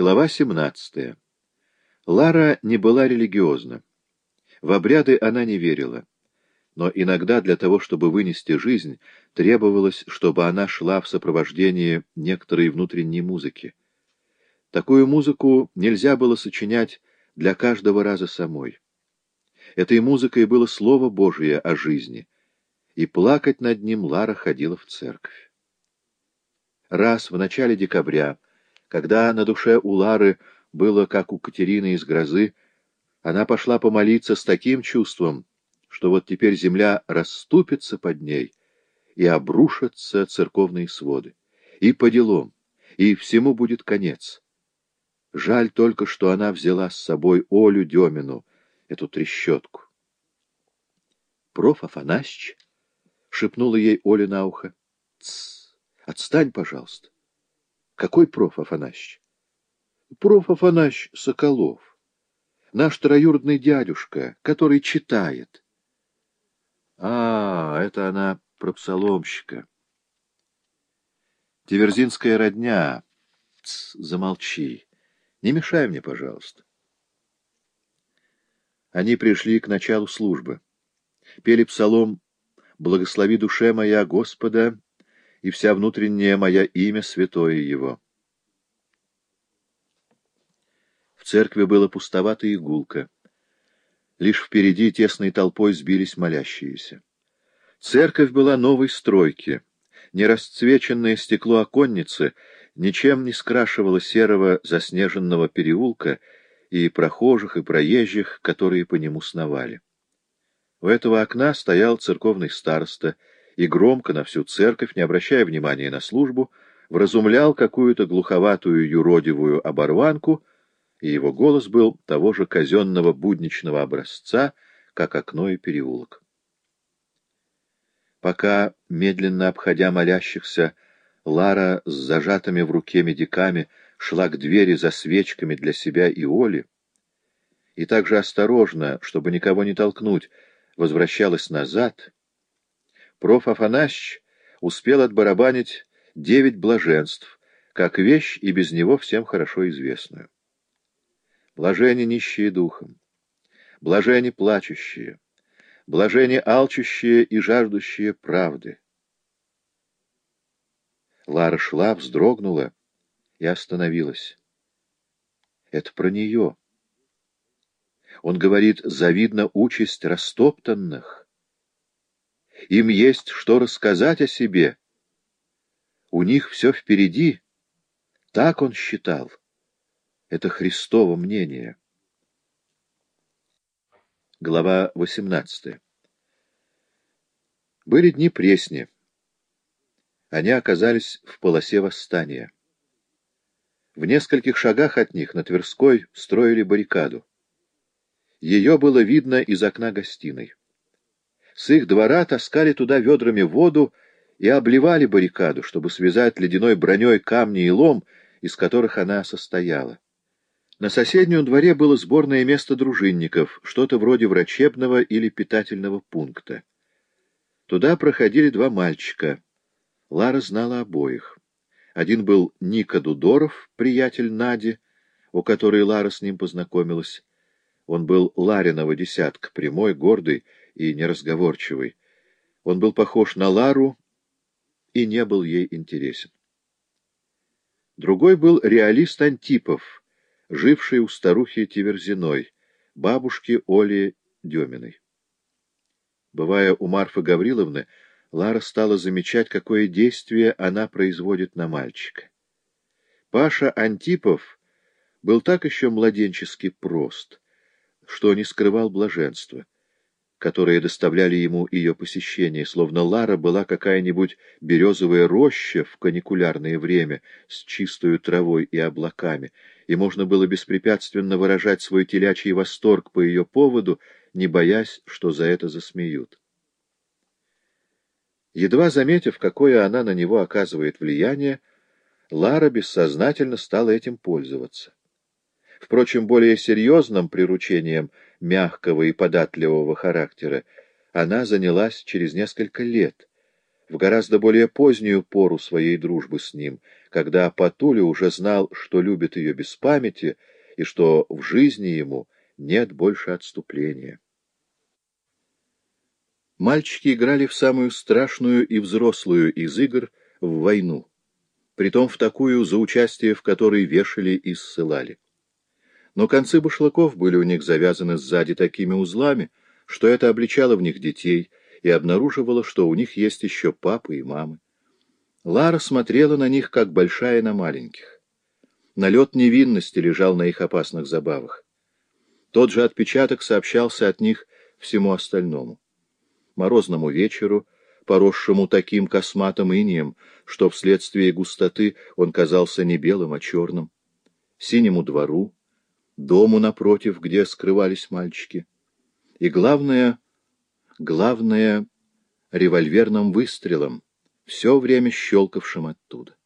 Глава 17. Лара не была религиозна. В обряды она не верила. Но иногда для того, чтобы вынести жизнь, требовалось, чтобы она шла в сопровождении некоторой внутренней музыки. Такую музыку нельзя было сочинять для каждого раза самой. Этой музыкой было Слово Божие о жизни, и плакать над ним Лара ходила в церковь. Раз в начале декабря когда на душе у Лары было, как у Катерины из грозы, она пошла помолиться с таким чувством, что вот теперь земля расступится под ней, и обрушатся церковные своды. И по делам, и всему будет конец. Жаль только, что она взяла с собой Олю Демину, эту трещотку. «Проф. Афанасьич?» — шепнула ей Оля на ухо. «Тссс! Отстань, пожалуйста!» Какой проф. Афанасьевич? Проф. Афанасьевич Соколов. Наш троюродный дядюшка, который читает. А, это она про псаломщика. Тиверзинская родня. Тс, замолчи. Не мешай мне, пожалуйста. Они пришли к началу службы. Пели псалом «Благослови душе моя Господа, и вся внутренняя моя имя святое его. В церкви было пустовато и гулко. Лишь впереди тесной толпой сбились молящиеся. Церковь была новой стройки. Нерасцвеченное стекло оконницы ничем не скрашивало серого заснеженного переулка и прохожих, и проезжих, которые по нему сновали. У этого окна стоял церковный староста — и громко на всю церковь, не обращая внимания на службу, вразумлял какую-то глуховатую юродивую оборванку, и его голос был того же казенного будничного образца, как окно и переулок. Пока, медленно обходя молящихся, Лара с зажатыми в руке медиками шла к двери за свечками для себя и Оли, и также осторожно, чтобы никого не толкнуть, возвращалась назад — проф. Афанасьич успел отбарабанить девять блаженств, как вещь и без него всем хорошо известную. Блажение нищие духом, блажение плачущие, блажение алчущие и жаждущие правды. Лара шла, вздрогнула и остановилась. Это про нее. Он говорит, завидна участь растоптанных. Им есть что рассказать о себе. У них все впереди. Так он считал. Это Христово мнение. Глава 18 Были дни пресни. Они оказались в полосе восстания. В нескольких шагах от них на Тверской строили баррикаду. Ее было видно из окна гостиной. С их двора таскали туда ведрами воду и обливали баррикаду, чтобы связать ледяной броней камни и лом, из которых она состояла. На соседнем дворе было сборное место дружинников, что-то вроде врачебного или питательного пункта. Туда проходили два мальчика. Лара знала обоих. Один был Ника Дудоров, приятель Нади, у которой Лара с ним познакомилась. Он был Лариного десятка, прямой, гордый и неразговорчивый. Он был похож на Лару и не был ей интересен. Другой был реалист Антипов, живший у старухи Тиверзиной, бабушки Оли Деминой. Бывая у Марфы Гавриловны, Лара стала замечать, какое действие она производит на мальчика. Паша Антипов был так еще младенчески прост, что не скрывал блаженства которые доставляли ему ее посещение, словно Лара была какая-нибудь березовая роща в каникулярное время с чистою травой и облаками, и можно было беспрепятственно выражать свой телячий восторг по ее поводу, не боясь, что за это засмеют. Едва заметив, какое она на него оказывает влияние, Лара бессознательно стала этим пользоваться. Впрочем, более серьезным приручением мягкого и податливого характера она занялась через несколько лет, в гораздо более позднюю пору своей дружбы с ним, когда Патуля уже знал, что любит ее без памяти и что в жизни ему нет больше отступления. Мальчики играли в самую страшную и взрослую из игр в войну, притом в такую, за участие в которой вешали и ссылали. Но концы башлыков были у них завязаны сзади такими узлами, что это обличало в них детей и обнаруживало, что у них есть еще папы и мамы. Лара смотрела на них, как большая на маленьких. Налет невинности лежал на их опасных забавах. Тот же отпечаток сообщался от них всему остальному. Морозному вечеру, поросшему таким косматым инием, что вследствие густоты он казался не белым, а черным, синему двору, дому напротив, где скрывались мальчики, и, главное, главное, револьверным выстрелом, все время щелкавшим оттуда.